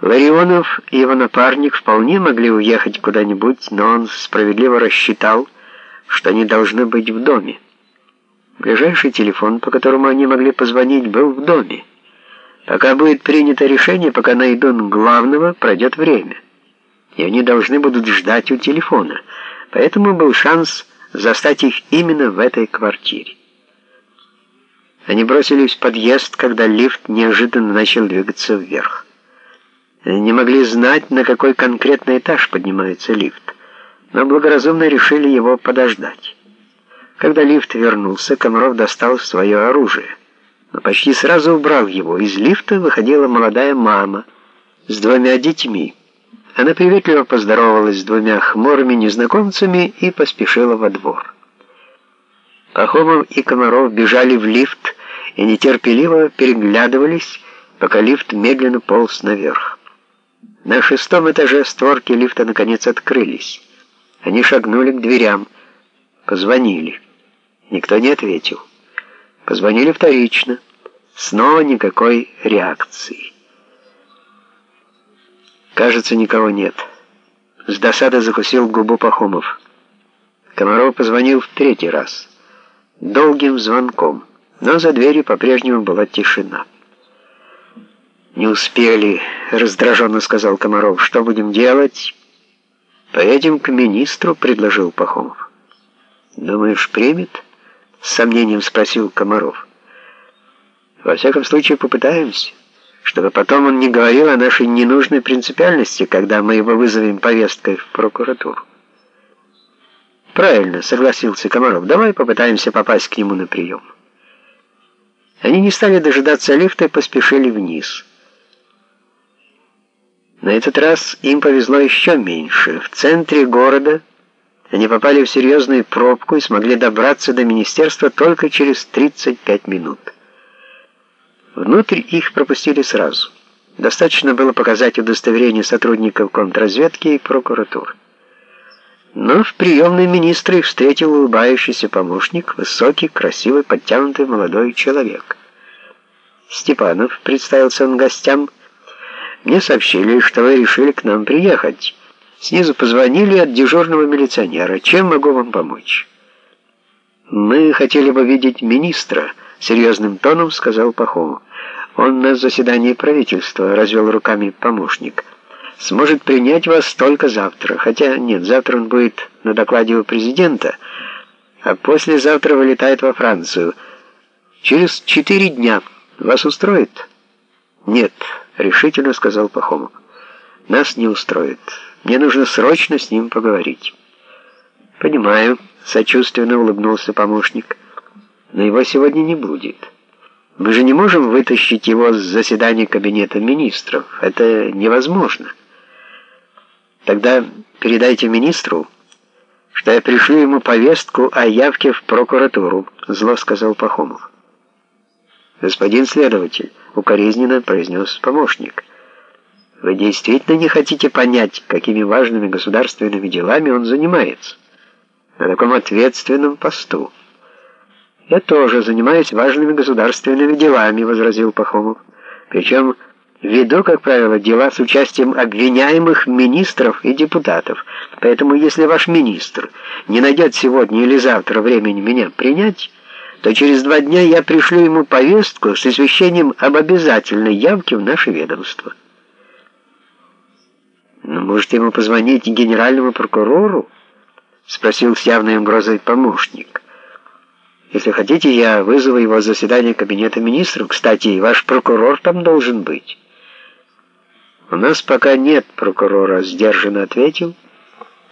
Ларионов и его напарник вполне могли уехать куда-нибудь, но он справедливо рассчитал, что они должны быть в доме. Ближайший телефон, по которому они могли позвонить, был в доме. Пока будет принято решение, пока найдут главного, пройдет время. И они должны будут ждать у телефона. Поэтому был шанс застать их именно в этой квартире. Они бросились в подъезд, когда лифт неожиданно начал двигаться вверх не могли знать, на какой конкретный этаж поднимается лифт, но благоразумно решили его подождать. Когда лифт вернулся, Комаров достал свое оружие, но почти сразу убрал его. Из лифта выходила молодая мама с двумя детьми. Она приветливо поздоровалась с двумя хмурыми незнакомцами и поспешила во двор. Пахомов и Комаров бежали в лифт и нетерпеливо переглядывались, пока лифт медленно полз наверх. На шестом этаже створки лифта наконец открылись. Они шагнули к дверям, позвонили. Никто не ответил. Позвонили вторично. Снова никакой реакции. Кажется, никого нет. С досады закусил губу Пахомов. Комаров позвонил в третий раз. Долгим звонком. Но за дверью по-прежнему была тишина. «Не успели», — раздраженно сказал Комаров. «Что будем делать?» «Поедем к министру», — предложил Пахомов. «Думаешь, примет?» — с сомнением спросил Комаров. «Во всяком случае, попытаемся, чтобы потом он не говорил о нашей ненужной принципиальности, когда мы его вызовем повесткой в прокуратуру». «Правильно», — согласился Комаров. «Давай попытаемся попасть к нему на прием». Они не стали дожидаться лифта и поспешили вниз. На этот раз им повезло еще меньше. В центре города они попали в серьезную пробку и смогли добраться до министерства только через 35 минут. Внутрь их пропустили сразу. Достаточно было показать удостоверение сотрудников контрразведки и прокуратуры. Но в приемной министра их встретил улыбающийся помощник, высокий, красивый, подтянутый молодой человек. Степанов, представился он гостям, мне сообщили, что вы решили к нам приехать. Снизу позвонили от дежурного милиционера. Чем могу вам помочь? Мы хотели бы видеть министра, серьезным тоном сказал Пахомов. Он на заседании правительства, развел руками помощник. Сможет принять вас только завтра. Хотя нет, завтра он будет на докладе у президента, а послезавтра вылетает во Францию. Через четыре дня. Вас устроит? Нет решительно сказал Пахомов. Нас не устроит. Мне нужно срочно с ним поговорить. Понимаю, сочувственно улыбнулся помощник. Но его сегодня не будет. Мы же не можем вытащить его с заседания кабинета министров. Это невозможно. Тогда передайте министру, что я пришлю ему повестку о явке в прокуратуру, зло сказал Пахомов. «Господин следователь», — укоризненно произнес помощник, «вы действительно не хотите понять, какими важными государственными делами он занимается на таком ответственном посту?» «Я тоже занимаюсь важными государственными делами», — возразил Пахомов. «Причем веду, как правило, дела с участием обвиняемых министров и депутатов. Поэтому, если ваш министр не найдет сегодня или завтра времени меня принять, то через два дня я пришлю ему повестку с извещением об обязательной явке в наше ведомство. «Ну, может, ему позвонить генеральному прокурору?» — спросил с явной угрозой помощник. «Если хотите, я вызову его заседание кабинета министров. Кстати, ваш прокурор там должен быть». «У нас пока нет прокурора», — сдержанно ответил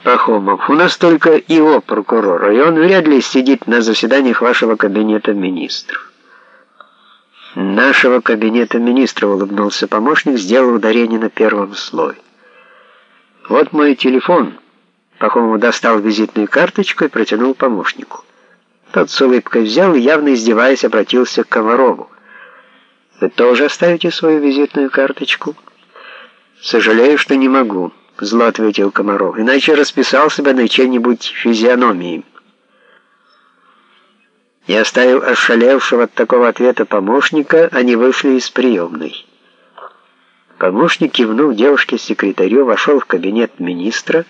Пахомов, у нас только его прокурор, и он вряд ли сидит на заседаниях вашего кабинета министров. Нашего кабинета министров, улыбнулся помощник, сделал ударение на первом слое. Вот мой телефон. Пахомов достал визитную карточку и протянул помощнику. Тот с улыбкой взял и, явно издеваясь, обратился к Комарову. «Вы тоже оставите свою визитную карточку?» «Сожалею, что не могу». — зло ответил Комаров, «иначе расписал себя на чьей-нибудь физиономии». И оставив ошалевшего от такого ответа помощника, они вышли из приемной. Помощник, кивнув девушке-секретарю, вошел в кабинет министра